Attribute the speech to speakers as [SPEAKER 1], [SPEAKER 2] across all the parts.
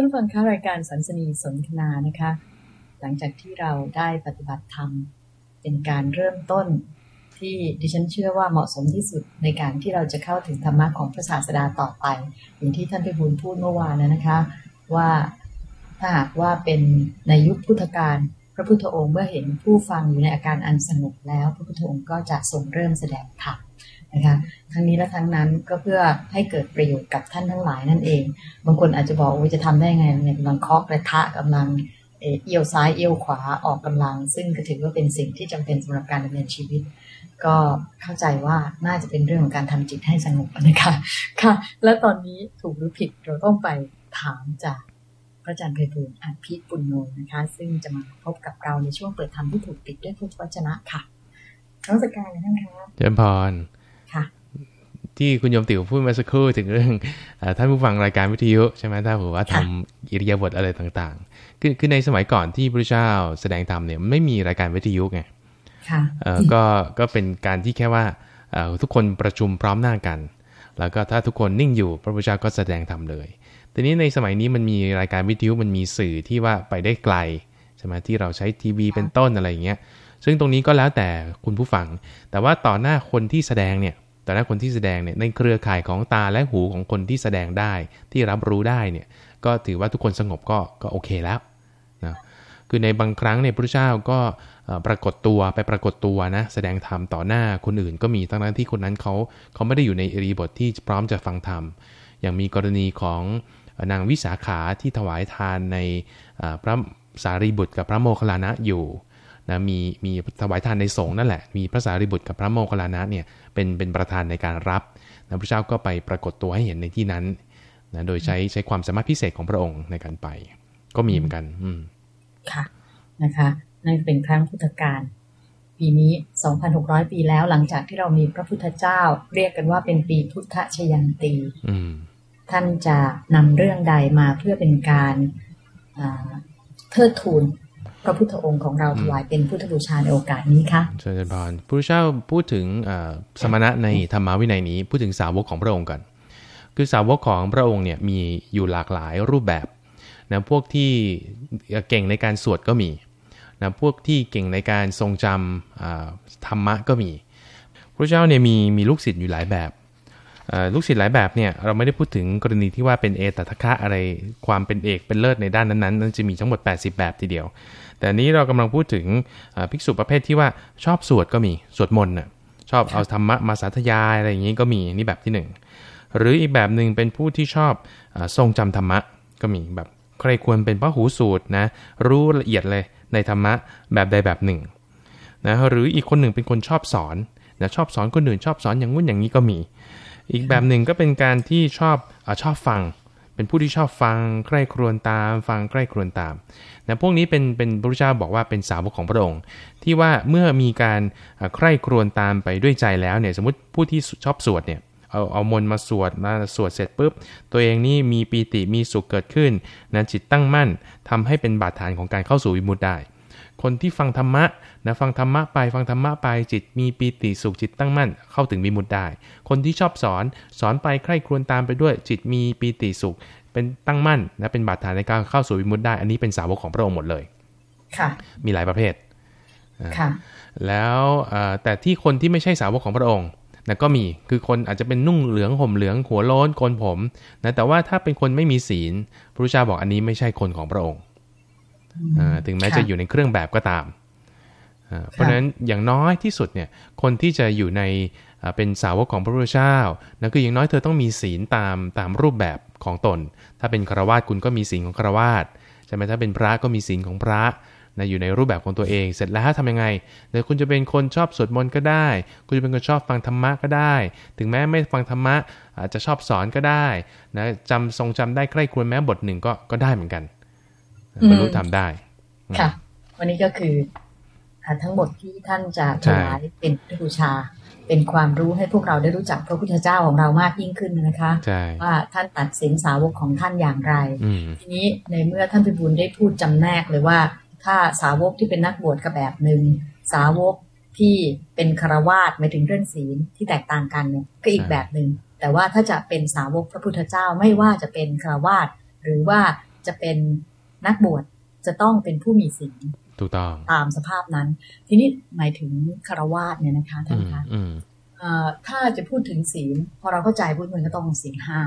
[SPEAKER 1] ท่านฟังค้ารายการสันสนีสนทนานะคะ หลังจากที่เราได้ปฏิบัติธรรม เป็นการเริ่มต้นที่ดิฉันเชื่อว่าเหมาะสมที่สุดในการที่เราจะเข้าถึงธรรมะของพระศาสดาต่อไป อย่างที่ท่านพิบูลพูดเมื่อวานนะคะ ว่าถ้าหากว่าเป็นในยุคพุทธกาลพระพุทธองค์เมื่อเห็นผู้ฟังอยู่ในอาการอันสงบแล้ว พระพุทธองค์ก็จะทรงเริ่มแสดงธรรม นะคะทั้งนี้และทั้งนั้นก็เพื่อให้เกิดประโยชน์กับท่านทั้งหลายนั่นเอง บางคนอาจจะบอกว่าจะทำได้ไงเนี่ยกำลังเคาะกระทะกำลังเอี่ยวซ้ายเอี่ยวขวาออกกำลัง ซึ่งก็ถือว่าเป็นสิ่งที่จำเป็นสำหรับการดำเนินชีวิต ก็เข้าใจว่าน่าจะเป็นเรื่องของการทำจิตให้สงบนะคะค่ะ และตอนนี้ถูกหรือผิดเราต้องไปถามจากพระอาจารย์ไพบูลย์อภิปุณโญนะคะ ซึ่งจะมาพบกับเราในช่วงเปิดธรรมที่ถูกปิดด้วยพุทธวจนะค่ะนักสการเลยนะคะ
[SPEAKER 2] เจริญพร ที่คุณโยมติ๋วพูดมาสักครู่ถึงเรื่องเออท่านผู้ฟังรายการวิทยุใช่ไหมถ้าผมว่าทำอิริยาบถอะไรต่างๆ คือคือในสมัยก่อนที่พระเจ้าแสดงธรรมเนี่ยไม่มีรายการวิทยุไง
[SPEAKER 1] ค่ะ
[SPEAKER 2] เออก็ก็เป็นการที่แค่ว่าเอ่อทุกคนประชุมพร้อมหน้ากัน แล้วก็ถ้าทุกคนนิ่งอยู่พระพุทธเจ้าก็แสดงธรรมเลยทีนี้ในสมัยนี้มันมีรายการวิทยุมันมีสื่อที่ว่าไปได้ไกลใช่ไหมที่เราใช้ทีวีเป็นต้นอะไรอย่างเงี้ยซึ่งตรงนี้ก็แล้วแต่คุณผู้ฟัง แต่ว่าต่อหน้าคนที่แสดงเนี่ย แต่อหน้าคนที่แสดงเนี่ยในเครือข่ายของตาและหูของคนที่แสดงได้ที่รับรู้ได้เนี่ยก็ถือว่าทุกคนสงบก็ก็โอเคแล้วนะคือในบางครั้งเนี่ยพระเจ้าก็ปรากฏตัวไปปรากฏตัวนะแสดงธรรมต่อหน้าคนอื่นก็มีทั้งนั้นที่คนนั้นเขาเขาไม่ได้อยู่ในอริบทที่พร้อมจะฟังธรรมอย่างมีกรณีของนางวิสาขาที่ถวายทานในพระสารีบุตรกับพระโมคคัลลานะอยู่ นะมีมีถวายทานในสงฆ์นั่นแหละ มีพระสารีบุตรกับพระโมคคัลลานะเนี่ยเป็นเป็นประธานในการรับนะพระเจ้าก็ไปปรากฏตัวให้เห็นในที่นั้นนะโดยใช้ใช้ความสามารถพิเศษของพระองค์ในการไป ก็มีเหมือนกัน อืม
[SPEAKER 1] ค่ะนะคะนั่นเป็นครั้งพุทธกาลปีนี้ 2,600 ปีแล้วหลังจากที่เรามีพระพุทธเจ้า เรียกกันว่าเป็นปีพุทธชยันตี
[SPEAKER 2] อืม
[SPEAKER 1] ท่านจะนำเรื่องใดมาเพื่อเป็นการอ่าเทิดทูน พระพุทธองค์ของเราถวายเป็นพุทธบูชาในโอกาสนี้คะ
[SPEAKER 2] เชิญพรพระพุทธเจ้าพูดถึงเอ่อสมณะในธรรมวินัยนี้ พูดถึงสาวกของพระองค์ก่อนคือสาวกของพระองค์เนี่ยมีอยู่หลากหลายรูปแบบนะพวกที่เก่งในการสวดก็มีนะพวกที่เก่งในการทรงจำอ่าธรรมะก็มีพระเจ้าเนี่ยมีมีลูกศิษย์อยู่หลายแบบเอ่อลูกศิษย์หลายแบบเนี่ยเราไม่ได้พูดถึงกรณีที่ว่าเป็นเอตตะคะอะไรความเป็นเอกเป็นเลิศในด้านนั้นๆนั้นจะมีทั้งหมด 80 แบบทีเดียว แต่นี้เรากำลังพูดถึงภิกษุประเภทที่ว่าชอบสวดก็มีสวดมนต์น่ะชอบเอาธรรมะมาสาธยายอะไรอย่างนี้ก็มีนี่แบบที่หนึ่งหรืออีกแบบหนึ่งเป็นผู้ที่ชอบอทรงจำธรรมะก็มีแบบใครควรเป็นพระหูสูตรนะรู้ละเอียดเลยในธรรมะแบบใดแบบหนึ่งนะหรืออีกคนหนึ่งเป็นคนชอบสอนนะชอบสอนคนอื่นชอบสอนอย่างงู้นอย่างนี้ก็มี อีกแบบหนึ่งก็เป็นการที่ชอบอชอบฟัง เป็นผู้ที่ชอบฟังใกล้ครวญตาม ฟังใกล้ครวญตามนะพวกนี้เป็นเป็นพระพุทธเจ้าบอกว่าเป็นสาวกของพระองค์ ที่ว่าเมื่อมีการอ่าใคร่ครวญตามไปด้วยใจแล้วเนี่ยสมมติผู้ที่ชอบสวดเนี่ยเอาเอามนมาสวดมาสวดเสร็จปุ๊บ ตัวเองนี่มีปีติมีสุขเกิดขึ้นนะจิตตั้งมั่นทำให้เป็นบาดฐานของการเข้าสู่วิมุตติได้ คนที่ฟังธรรมะนะฟังธรรมะไปฟังธรรมะไปจิตมีปีติสุขจิตตั้งมั่น เข้าถึงวิมุตติได้ คนที่ชอบสอนสอนไปใคร่ครวญตามไปด้วย จิตมีปีติสุข เป็นตั้งมั่นนะเป็นบาดฐานในการเข้าสู่วิมุตติได้ อันนี้เป็นสาวกของพระองค์หมดเลย
[SPEAKER 1] ค่ะ
[SPEAKER 2] มีหลายประเภท
[SPEAKER 1] ค่ะ
[SPEAKER 2] แล้วเอ่อแต่ที่คนที่ไม่ใช่สาวกของพระองค์นะก็มีคือคนอาจจะเป็นนุ่งเหลืองห่มเหลืองหัวโล้นโกนผมนะแต่ว่าถ้าเป็นคนไม่มีศีลพระพุทธเจ้าบอกอันนี้ไม่ใช่คนของพระองค์อ่า ถึงแม้
[SPEAKER 1] ค่ะ
[SPEAKER 2] จะอยู่ในเครื่องแบบก็ตามอ่าเพราะฉะนั้นอย่างน้อยที่สุดเนี่ยคนที่จะอยู่ในอ่าเป็นสาวกของพระพุทธเจ้านะคืออย่างน้อยเธอต้องมีศีลตามตามรูปแบบของตน ถ้าเป็นคารวาสคุณก็มีศีลของคารวาสใช่ไหมถ้าเป็นพระก็มีศีลของพระนะอยู่ในรูปแบบของตัวเอง เสร็จแล้วทำยังไงเดี๋ยวคุณจะเป็นคนชอบสวดมนต์ก็ได้ คุณจะเป็นคนชอบฟังธรรมะก็ได้ ถึงแม้ไม่ฟังธรรมะอาจจะชอบสอนก็ได้นะจำทรงจำได้ใกล้ควรแม้บทหนึ่งก็ก็ได้เหมือนกัน
[SPEAKER 1] อืม
[SPEAKER 2] บรรลุธรรมได้
[SPEAKER 1] ค่ะ วันนี้ก็คืออ่าทั้งหมดที่ท่านจะถวายเป็นพุทธบูชา เป็นความรู้ให้พวกเราได้รู้จักพระพุทธเจ้าของเรามากยิ่งขึ้นนะคะ
[SPEAKER 2] ใช่
[SPEAKER 1] ว่าท่านตัดสินสาวกของท่านอย่างไร
[SPEAKER 2] อืม
[SPEAKER 1] ทีนี้ในเมื่อท่านพิบูลได้พูดจำแนกเลยว่า ถ้าสาวกที่เป็นนักบวชก็แบบหนึ่งสาวกที่เป็นคารวาสหมายถึงเรื่องศีลที่แตกต่างกันเนี่ยก็อีก
[SPEAKER 2] ใช่
[SPEAKER 1] แบบหนึ่งแต่ว่าถ้าจะเป็นสาวกพระพุทธเจ้าไม่ว่าจะเป็นคารวาสหรือว่าจะเป็น นักบวชจะต้องเป็นผู้มีศีล
[SPEAKER 2] ถูกต้อง
[SPEAKER 1] ตามสภาพนั้น ทีนี้หมายถึงคารวาสเนี่ยนะคะท่า
[SPEAKER 2] อื
[SPEAKER 1] น
[SPEAKER 2] ม
[SPEAKER 1] คะ
[SPEAKER 2] อืม
[SPEAKER 1] เอ่อถ้าจะพูดถึงศีลพอเราเข้าใจพุทธมันก็ต้องศีลห้า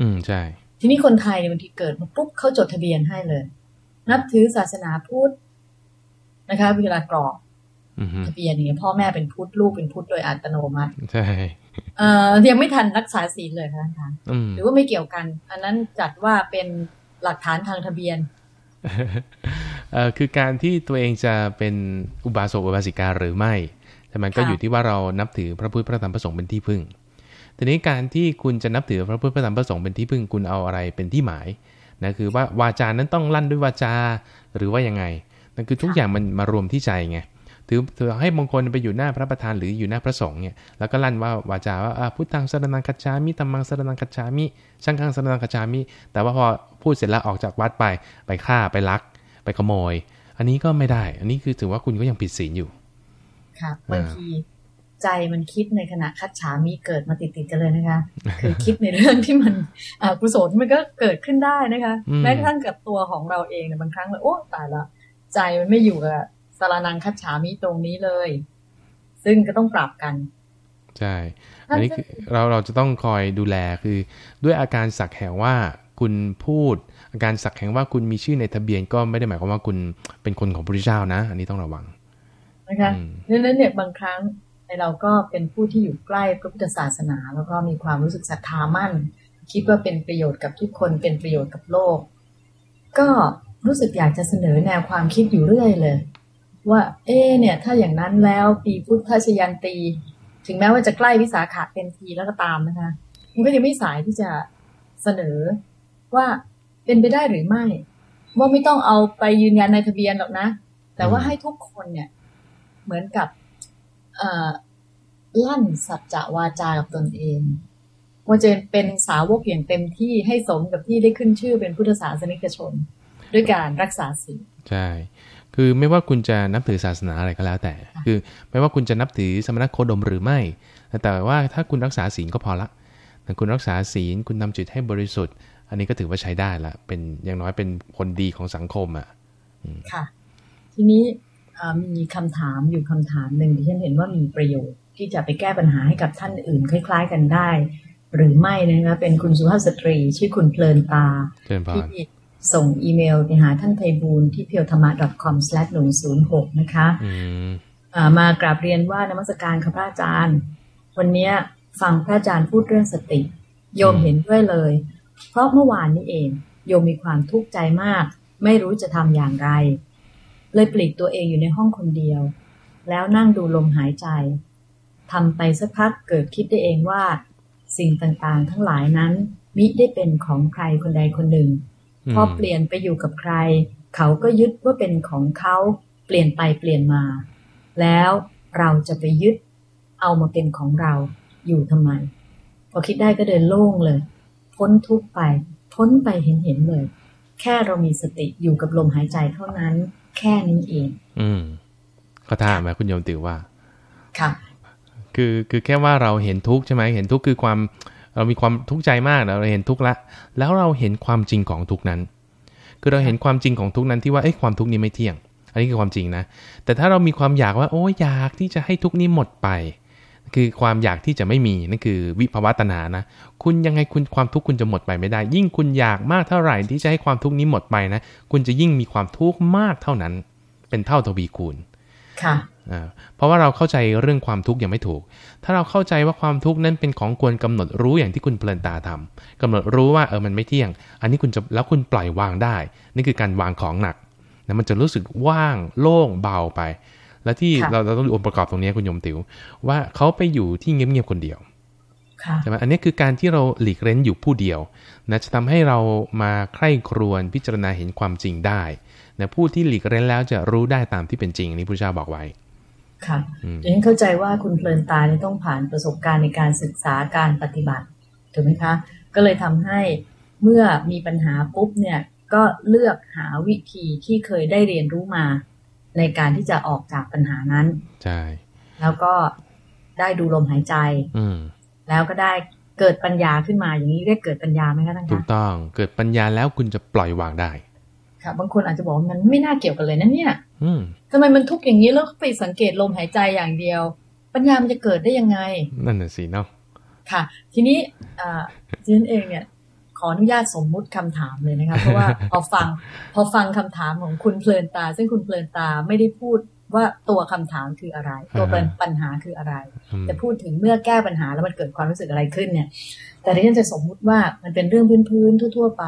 [SPEAKER 2] อืมใช่
[SPEAKER 1] ทีนี้คนไทยเนี่ยบางทีเกิดมาปุ๊บเขาจดทะเบียนให้เลย นับถือศาสนาพุทธนะคะเวลากรอก
[SPEAKER 2] อืมฮึ
[SPEAKER 1] ทะเบียนอย่างเงี้ยพ่อแม่เป็นพุทธลูกเป็นพุทธโดยอัตโนมัติ
[SPEAKER 2] ใช่
[SPEAKER 1] เอ่อยังไม่ทันรักษาศีลเลยค่ะท่านคะ
[SPEAKER 2] อืม
[SPEAKER 1] หรือว่าไม่เกี่ยวกัน อันนั้นจัดว่าเป็นหลักฐานทางทะเบียน
[SPEAKER 2] เอ่อ คือการที่ตัวเองจะเป็นอุบาสกอุบาสิกาหรือไม่ แต่มันก็อยู่ที่ว่าเรานับถือพระพุทธพระธรรมพระสงฆ์เป็นที่พึ่ง ทีนี้การที่คุณจะนับถือพระพุทธพระธรรมพระสงฆ์เป็นที่พึ่งคุณเอาอะไรเป็นที่หมายนะคือว่าวาจานั้นต้องลั่นด้วยวาจาหรือว่ายังไงนั่นคือทุกอย่างมันมารวมที่ใจไง ถือถือให้มงคลไปอยู่หน้าพระประธานหรืออยู่หน้าพระสงฆ์เนี่ยแล้วก็ลั่นว่าวาจาว่าอ่าพุทธังสรนังคัจฉามิตัมมังสรนังคัจฉามิชังฆังสรนังคัจฉามิ แต่ว่าพอพูดเสร็จแล้วออกจากวัดไปไปฆ่าไปลัก ไปขโมย อันนี้ก็ไม่ได้ อันนี้คือถือว่าคุณก็ยังผิดศีลอยู่
[SPEAKER 1] ค่ะบางทีใจมันคิดในขณะคัดฉามีเกิดมาติดติดๆกันเลยนะคะ คือคิดในเรื่องที่มันอ่ากุศลมันก็เกิดขึ้นได้นะคะ
[SPEAKER 2] อืม
[SPEAKER 1] แม้กระทั่งกับตัวของเราเองเนี่ยบางครั้งเลยโอ้ตายละใจมันไม่อยู่กับ สารนังคัดฉามีตรงนี้เลย ซึ่งก็ต้องปรับกัน
[SPEAKER 2] ใช่ อันนี้คือเราเราจะต้องคอยดูแลคือด้วยอาการสักแห่งว่าคุณพูด อาการสักแห่งว่าคุณมีชื่อในทะเบียนก็ไม่ได้หมายความว่าคุณเป็นคนของพระพุทธเจ้านะ อันนี้ต้องระวัง
[SPEAKER 1] นะคะ
[SPEAKER 2] อืม
[SPEAKER 1] ดังนั้นเนี่ยบางครั้งในเราก็เป็นผู้ที่อยู่ใกล้พระพุทธศาสนา แล้วก็มีความรู้สึกศรัทธามั่น คิดว่าเป็นประโยชน์กับทุกคนเป็นประโยชน์กับโลก ก็รู้สึกอยากจะเสนอแนวความคิดอยู่เรื่อยเลย ว่า เอ๊เนี่ย ถ้าอย่างนั้นแล้วปีพุทธชยันตี ถึงแม้ว่าจะใกล้วิสาขะเต็มทีแล้วก็ตามนะคะ มันก็ยังไม่สายที่จะเสนอว่าเป็นไปได้หรือไม่ ว่าไม่ต้องเอาไปยืนยันในทะเบียนหรอกนะ แต่ว่าให้ทุกคนเนี่ย เหมือนกับเอลั่นสัจจะวาจากับตนเองว่าจะเป็นสาวกอย่างเต็มที่ให้สมกับที่ได้ขึ้นชื่อเป็นพุทธศาสนิกชน ด้วยการรักษาศีล
[SPEAKER 2] ใช่ คือไม่ว่าคุณจะนับถือศาสนาอะไรก็แล้วแต่ คือไม่ว่าคุณจะนับถือสมณโคดมหรือไม่ แต่ว่าถ้าคุณรักษาศีลก็พอละแต่คุณรักษาศีลคุณทำจิตให้บริสุทธิ์ อันนี้ก็ถือว่าใช้ได้ละ เป็นอย่างน้อยเป็นคนดีของสังคมอะ
[SPEAKER 1] ค่ะ ทีนี้อ่ามีคำถามอยู่คำถามหนึ่งที่ฉันเห็นว่ามีประโยชน์ที่จะไปแก้ปัญหาให้กับท่านอื่น คล้าย ๆ กันได้ หรือไม่นะคะเป็นคุณสุภาพสตรี ชื่อคุณเพลินตา
[SPEAKER 2] เชิญพร
[SPEAKER 1] ที่ ส่งอีเมลไปหาท่านไพบูลย์ที่ p พียวธรรมะ com slash หนึ่งศูนย์หกนะคะ
[SPEAKER 2] อืม
[SPEAKER 1] อ่ามากราบเรียนว่านมัสการค่ะพระอาจารย์ วันเนี้ยฟังพระอาจารย์พูดเรื่องสติ โยมเห็นด้วยเลย เพราะเมื่อวานนี้เองโยมมีความทุกข์ใจมาก ไม่รู้จะทำอย่างไร เลยปลีกตัวเองอยู่ในห้องคนเดียว แล้วนั่งดูลมหายใจทำไปสักพักเกิดคิดได้เองว่า สิ่งต่างๆ ทั้งหลายนั้นมิได้เป็นของใครคนใดคนหนึ่ง
[SPEAKER 2] อืม
[SPEAKER 1] พอเปลี่ยนไปอยู่กับใคร เขาก็ยึดว่าเป็นของเขาเปลี่ยนไปเปลี่ยนมา แล้วเราจะไปยึดเอามาเป็นของเราอยู่ทำไม พอคิดได้ก็เดินโล่งเลย พ้นทุกข์ไป พ้นไปเห็นเห็นๆเลย แค่เรามีสติอยู่กับลมหายใจเท่านั้น แค่นี้เอง
[SPEAKER 2] อืมเขาถามไหมคุณโยมติวว่า
[SPEAKER 1] ค่ะ
[SPEAKER 2] คือคือแค่ว่าเราเห็นทุกข์ใช่ไหมเห็นทุกข์คือความ เรามีความทุกข์ใจมากเราเห็นทุกข์ละ แล้วเราเห็นความจริงของทุกนั้น คือเราเห็นความจริงของทุกนั้นที่ว่าเอ้ยความทุกข์นี้ไม่เที่ยง อันนี้คือความจริงนะ แต่ถ้าเรามีความอยากว่า โอ้ยอยากที่จะให้ทุกนี้หมดไป คือความอยากที่จะไม่มีนั่นคือวิภาวะตัณหานะ คุณยังไงคุณความทุกข์คุณจะหมดไปไม่ได้ ยิ่งคุณอยากมากเท่าไหร่ที่จะให้ความทุกข์นี้หมดไปนะ คุณจะยิ่งมีความทุกข์มากเท่านั้น เป็นเท่าทวีคูณ
[SPEAKER 1] ค่ะ
[SPEAKER 2] เพราะว่าเราเข้าใจเรื่องความทุกข์ยังไม่ถูก ถ้าเราเข้าใจว่าความทุกข์นั้นเป็นของควรกำหนดรู้อย่างที่คุณเพลินตาทำกำหนดรู้ว่าเออมันไม่เที่ยง อันนี้คุณจะแล้วคุณปล่อยวางได้ นี่คือการวางของหนักนะมันจะรู้สึกว่างโล่งเบาไป แล้วที่
[SPEAKER 1] ค่ะ
[SPEAKER 2] เราเราต้องดูองค์ประกอบตรงนี้คุณโยมติวว่าเขาไปอยู่ที่เงียบๆคนเดียว
[SPEAKER 1] ค่ะ
[SPEAKER 2] ใช่ไหมอันนี้คือการที่เราหลีกเล้นอยู่ผู้เดียวนะจะทำให้เรามาใคร่ครวญพิจารณาเห็นความจริงได้นะผู้ที่หลีกเล้นแล้วจะรู้ได้ตามที่เป็นจริงอันนี้พระเจ้าบอกไว้
[SPEAKER 1] ค่ะ
[SPEAKER 2] อืม
[SPEAKER 1] ดิฉันเข้าใจว่าคุณเพลินตาเนี่ยต้องผ่านประสบการณ์ในการศึกษาการปฏิบัติถูกไหมคะ ก็เลยทำให้เมื่อมีปัญหาปุ๊บเนี่ยก็เลือกหาวิธีที่เคยได้เรียนรู้มา ในการที่จะออกจากปัญหานั้น
[SPEAKER 2] ใช่
[SPEAKER 1] แล้วก็ได้ดูลมหายใจ
[SPEAKER 2] อืม
[SPEAKER 1] แล้วก็ได้เกิดปัญญาขึ้นมาอย่างนี้เรียกเกิดปัญญาไหมคะท่านคะ
[SPEAKER 2] ถูกต้อง เกิดปัญญาแล้วคุณจะปล่อยวางได้
[SPEAKER 1] ค่ะ บางคนอาจจะบอกว่ามันไม่น่าเกี่ยวกันเลยนะเนี่ย
[SPEAKER 2] อืม
[SPEAKER 1] ทำไมมันทุกข์อย่างนี้แล้วไปสังเกตลมหายใจอย่างเดียว ปัญญามันจะเกิดได้ยังไง
[SPEAKER 2] นั่นน่ะสิเนาะ
[SPEAKER 1] ค่ะ ทีนี้อ่าดิฉันเองเนี่ย ขออนุญาตสมมุติคำถามเลยนะคะเพราะว่าพอฟัง พอฟังคำถามของคุณเพลินตา ซึ่งคุณเพลินตาไม่ได้พูดว่าตัวคำถามคืออะไร ตัวเป็นปัญหาคืออะไร
[SPEAKER 2] อืม
[SPEAKER 1] จะพูดถึงเมื่อแก้ปัญหาแล้วมันเกิดความรู้สึกอะไรขึ้นเนี่ย แต่ดิฉันจะสมมุติว่ามันเป็นเรื่องพื้นๆทั่ว ๆ ไป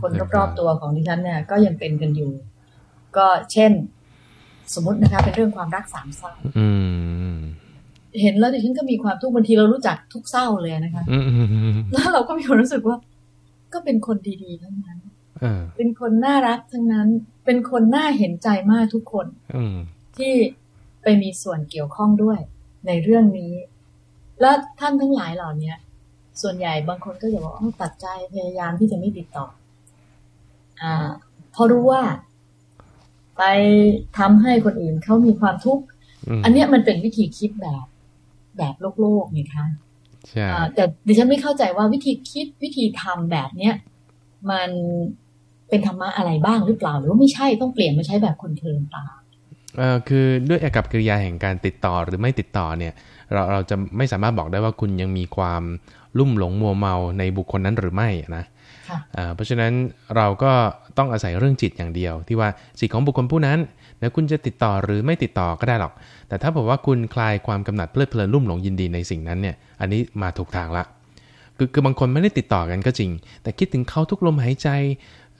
[SPEAKER 1] คนรอบๆตัวของดิฉันเนี่ยก็ยังเป็นกันอยู่ ก็เช่น สมมตินะคะ เป็นเรื่องความรักสามเศร้า
[SPEAKER 2] อืม
[SPEAKER 1] เห็นแล้วดิฉันก็มีความทุกข์บางทีเรารู้จักทุกเศร้าเลยนะคะ
[SPEAKER 2] อืมอืมอืม
[SPEAKER 1] แล้วเราก็มีความรู้สึกว่า ก็เป็นคนดีๆทั้งนั้น
[SPEAKER 2] เออ
[SPEAKER 1] เป็นคนน่ารักทั้งนั้น เป็นคนน่าเห็นใจมากทุกคน
[SPEAKER 2] อืม
[SPEAKER 1] ที่ไปมีส่วนเกี่ยวข้องด้วย ในเรื่องนี้ แล้วท่านทั้งหลายเหล่าเนี้ยส่วนใหญ่บางคนก็จะบอกว่าอ้าวตัดใจพยายามที่จะไม่ติดต่ออ่า เพราะรู้ว่า ไปทำให้คนอื่นเขามีความทุกข์
[SPEAKER 2] ม
[SPEAKER 1] อันเนี้ยมันเป็นวิธีคิดแบบ แบบโลกโลกไงคะ
[SPEAKER 2] ใช่
[SPEAKER 1] อ่าแต่ดิฉันไม่เข้าใจว่าวิธีคิดวิธีทำแบบเนี้ยมันเป็นธรรมะอะไรบ้างหรือเปล่า หรือว่าไม่ใช่ต้องเปลี่ยนมาใช้แบบคนเพลินตา
[SPEAKER 2] เอ่อคือด้วยอากับกิริยาแห่งการติดต่อหรือไม่ติดต่อเนี่ย เราเราจะไม่สามารถบอกได้ว่าคุณยังมีความลุ่มหลงมัวเมาในบุคคลนั้นหรือไม่นะ
[SPEAKER 1] ค่ะ
[SPEAKER 2] อ่า เพราะฉะนั้นเราก็ต้องอาศัยเรื่องจิตอย่างเดียว ที่ว่าจิตของบุคคลผู้นั้นนะคุณจะติดต่อหรือไม่ติดต่อก็ได้หรอก แต่ถ้าบอกว่าคุณคลายความกำหนัดเพลิดเพลินลุ่มหลงยินดีในสิ่งนั้นเนี่ยอันนี้มาถูกทางละ คือคือบางคนไม่ได้ติดต่อกันก็จริง แต่คิดถึงเขาทุกลมหายใจ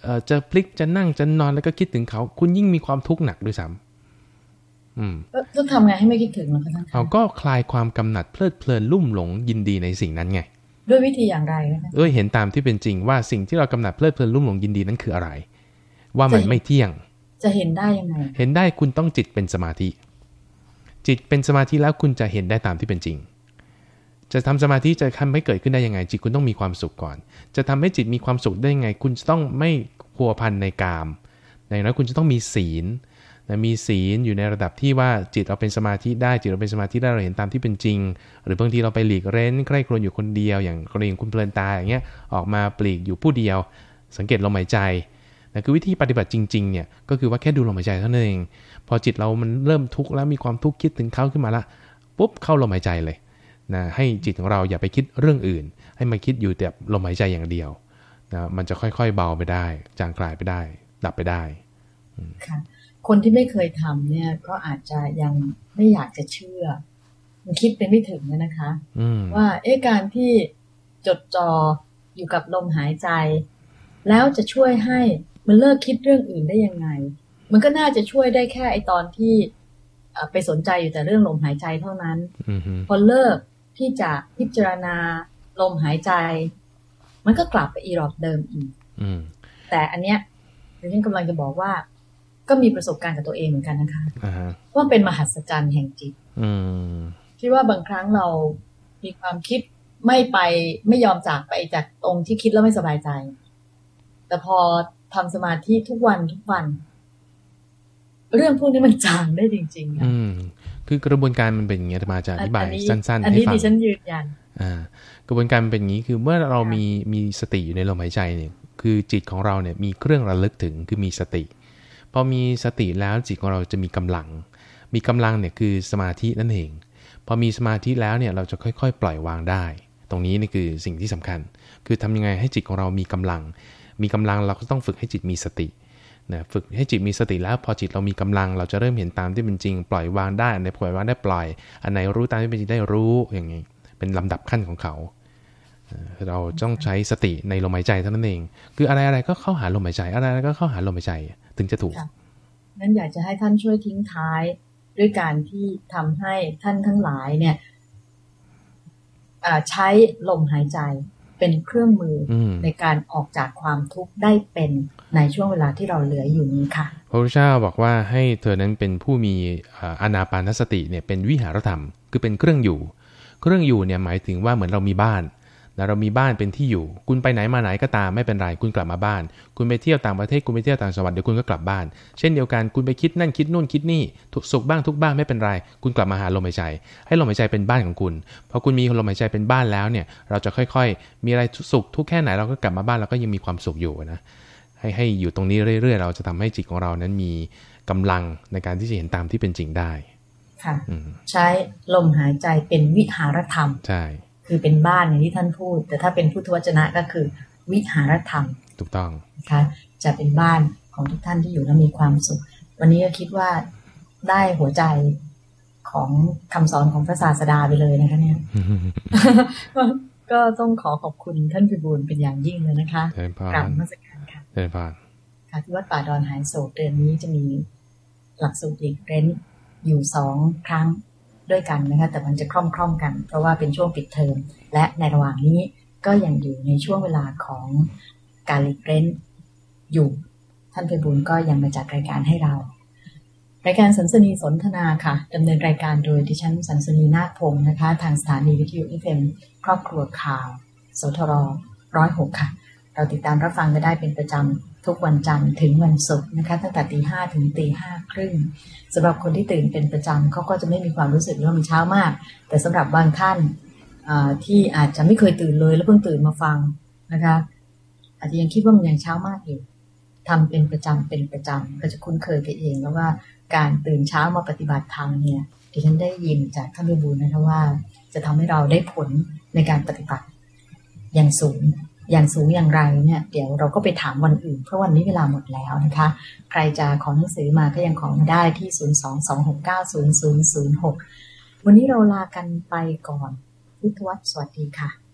[SPEAKER 2] เอ่อจะพลิกจะนั่งจะนอนแล้วก็คิดถึงเขา คุณยิ่งมีความทุกข์หนักด้วยซ้ำอืม
[SPEAKER 1] แล้วต้องทำไงให้ไม่คิดถึงล่ะคะท่าน
[SPEAKER 2] เขา
[SPEAKER 1] คะ
[SPEAKER 2] ก็คลายความกำหนัดเพลิดเพลินลุ่มหลงยินดีในสิ่งนั้นไง
[SPEAKER 1] ด้วยวิธีอย่างไรนะคะ
[SPEAKER 2] เอ้ยเห็นตามที่เป็นจริงว่าสิ่งที่เรากำหนัดเพลิดเพลินลุ่มหลงยินดีนั้นคืออะไร ว่ามันไม่เที่ยง
[SPEAKER 1] จะเห็นได้ยังไง
[SPEAKER 2] เห็นได้คุณต้องจิตเป็นสมาธิ จิตเป็นสมาธิแล้วคุณจะเห็นได้ตามที่เป็นจริง จะทำสมาธิจะทำให้เกิดขึ้นได้ยังไง จิตคุณต้องมีความสุขก่อน จะทำให้จิตมีความสุขได้ยังไง คุณจะต้องไม่พัวพันในกามอย่างน้อยคุณจะต้องมีศีล นะมีศีลอยู่ในระดับที่ว่าจิตเราเป็นสมาธิได้จิตเราเป็นสมาธิได้เราเห็นตามที่เป็นจริง หรือบางทีเราไปหลีกเร้นใกล้ครวญอยู่คนเดียว อย่างกรณีของคุณเพลินตาอย่างเงี้ยออกมาปลีกอยู่ผู้เดียว สังเกตลมหายใจนะคือวิธีปฏิบัติจริงๆเนี่ยก็คือว่าแค่ดูลมหายใจเท่านั้นเอง พอจิตเรามันเริ่มทุกข์แล้วมีความทุกข์คิดถึงเขาขึ้นมาละปุ๊บเข้าลมหายใจเลยนะให้จิตของเราอย่าไปคิดเรื่องอื่น ให้มาคิดอยู่แต่ลมหายใจอย่างเดียวนะมันจะค่อยๆเบาไปได้ จางคลายไปได้ ดับไปได้
[SPEAKER 1] ค่ะ คนที่ไม่เคยทำเนี่ย ก็อาจจะยังไม่อยากจะเชื่อ มันคิดไปไม่ถึงนะคะ
[SPEAKER 2] อืม
[SPEAKER 1] ว่าเอ๊ะการที่จดจ่ออยู่กับลมหายใจ แล้วจะช่วยให้มันเลิกคิดเรื่องอื่นได้ยังไง มันก็น่าจะช่วยได้แค่ไอตอนที่เอ่อไปสนใจอยู่แต่เรื่องลมหายใจเท่านั้น
[SPEAKER 2] อืมฮึ
[SPEAKER 1] พอเลิกที่จะพิจารณาลมหายใจ มันก็กลับไปอีรอบเดิมอีก
[SPEAKER 2] อืม
[SPEAKER 1] แต่อันเนี้ยดิฉันกำลังจะบอกว่า ก็มีประสบการณ์กับตัวเองเหมือนกันนะคะ
[SPEAKER 2] อ่าฮะ
[SPEAKER 1] ว่าเป็นมหัศจรรย์แห่งจิต
[SPEAKER 2] อืม
[SPEAKER 1] ที่ว่าบางครั้งเรามีความคิดไม่ไปไม่ยอมจากไปจากตรงที่คิดแล้วไม่สบายใจ แต่พอทำสมาธิทุกวันทุกวัน เรื่องพวกนี้มันจางได้จริงๆนะ
[SPEAKER 2] อืมคือกระบวนการมันเป็นอย่างเงี้ยมาจะอธิบาย
[SPEAKER 1] นี้
[SPEAKER 2] สั้นๆ
[SPEAKER 1] อัน
[SPEAKER 2] ให้
[SPEAKER 1] นี้
[SPEAKER 2] ฟัง
[SPEAKER 1] ดิฉันยืนยัน
[SPEAKER 2] อ่ากระบวนการมันเป็นอย่างนี้คือเมื่อเรามีมีสติอยู่ในลมหายใจเนี่ย คือจิตของเราเนี่ยมีเครื่องระลึกถึงคือมีสติพ อมีสติแล้วจิตของเราจะมีกำลัง มีกำลังเนี่ยคือสมาธินั่นเอง พอมีสมาธิแล้วเนี่ยเราจะค่อยๆ ปล่อยวางได้ ตรงนี้นี่คือสิ่งที่สำคัญ คือทำยังไงให้จิตของเรามีกำลัง มีกำลังเราก็ต้องฝึกให้จิตมีสตินะฝึกให้จิตมีสติแล้วพอจิตเรามีกำลัง เราจะเริ่มเห็นตามที่เป็นจริง ปล่อยวางได้อันไหนปล่อยวางได้ปล่อย อันไหนรู้ตามที่เป็นจริงได้รู้อย่างนี้เป็นลำดับขั้นของเขา เอ่อเราต้องใช้สติในลมหายใจเท่านั้นเอง คืออะไรอะไรๆก็เข้าหาลมหายใจ อะไรอะไรๆก็เข้าหาลมหายใจถึงจะถูก
[SPEAKER 1] ค่ะนั้นอยากจะให้ท่านช่วยทิ้งท้ายด้วยการที่ทำให้ท่านทั้งหลายเนี่ยอ่าใช้ลมหายใจเป็นเครื่องมืออ
[SPEAKER 2] อืม
[SPEAKER 1] ในการออกจากความทุกข์ได้เป็นในช่วงเวลาที่เราเหลืออยู่นี้ค่ะ
[SPEAKER 2] พระพุทธเจ้าบอกว่าให้เธอนั้นเป็นผู้มีอ่าอานาปานสติเนี่ยเป็นวิหารธรรม คือเป็นเครื่องอยู่ เครื่องอยู่เนี่ยหมายถึงว่าเหมือนเรามีบ้าน นะเรามีบ้านเป็นที่อยู่ คุณไปไหนมาไหนก็ตามไม่เป็นไรคุณกลับมาบ้าน คุณไปเที่ยวต่างประเทศคุณไปเที่ยวต่างจังหวัดเดี๋ยวคุณก็กลับบ้าน เช่นเดียวกันคุณไปคิดนั่นคิดนู่นคิดนี่ทุกสุขบ้างทุกบ้างไม่เป็นไร คุณกลับมาหาลมหายใจ ให้ลมหายใจเป็นบ้านของคุณพอคุณมีลมหายใจเป็นบ้านแล้วเนี่ยเราจะค่อยๆ มีอะไรสุขทุกแค่ไหนเราก็กลับมาบ้านเราก็ยังมีความสุขอยู่นะให้ให้อยู่ตรงนี้เรื่อยๆ เราจะทำให้จิตของเรานั้นมีกำลังในการที่จะเห็นตามที่เป็นจริงได้
[SPEAKER 1] ค่ะ ใช้ลมหายใจเป็นวิหารธรรม
[SPEAKER 2] ใช่
[SPEAKER 1] คือเป็นบ้านอย่างที่ท่านพูด แต่ถ้าเป็นพุทธวจนะก็คือ วิหารธรรม
[SPEAKER 2] ถูกต้อง
[SPEAKER 1] นะคะจะเป็นบ้านของทุกท่านที่อยู่แล้วมีความสุข วันนี้ก็คิดว่าได้หัวใจของคำสอนของพระศาสดาไปเลยนะคะเนี่ยก็ต้องขอขอบคุณท่านพิบูลเป็นอย่างยิ่งเลยนะคะ
[SPEAKER 2] เจริญพร
[SPEAKER 1] กราบนมัสการค่ะ
[SPEAKER 2] เจริญพร
[SPEAKER 1] ค่ะที่วัดป่าดอนหายโศกเดือนนี้จะมีหลักสูตรอีกเร้นอยู่สองครั้ง ด้วยกันนะคะแต่มันจะคล่อมคล่อมๆกัน เพราะว่าเป็นช่วงปิดเทอมและในระหว่างนี้ก็ยังอยู่ในช่วงเวลาของการหลีกเร้นอยู่ท่านเพบุญก็ยังมาจัดรายการให้เรา รายการสันสนีสนทนาค่ะดำเนินรายการโดยดิฉันสันสนีนาคพงศ์นะคะ ทางสถานีวิทยุเอฟเอ็มครอบครัวข่าวสทรร้อยหกค่ะ เราติดตามรับฟังกันได้เป็นประจำ ทุกวันจันทร์ถึงวันศุกร์นะคะตั้งแต่ตีห้าถึงตีห้าครึ่งสำหรับคนที่ตื่นเป็นประจำเขาก็จะไม่มีความรู้สึกว่ามันเช้ามาก แต่สำหรับบางท่านที่อาจจะไม่เคยตื่นเลยแล้วเพิ่งตื่นมาฟังนะคะ อาจจะยังคิดว่ามันยังเช้ามากอยู่ทำเป็นประจำเป็นประจำก็จะคุ้นเคยไปเองแล้วว่าการตื่นเช้ามาปฏิบัติธรรมเนี่ยดิฉันได้ยินจากท่านพิบูลนะคะว่า จะทำให้เราได้ผลในการปฏิบัติอย่างสูง อย่างสูงอย่างไรเนี่ยเดี๋ยวเราก็ไปถามวันอื่น เพราะวันนี้เวลาหมดแล้วนะคะ ใครจะขอหนังสือมาก็ยังขอมาได้ที่ 022690006 วันนี้เราลากันไปก่อนพุทธวัตรสวัสดีค่ะ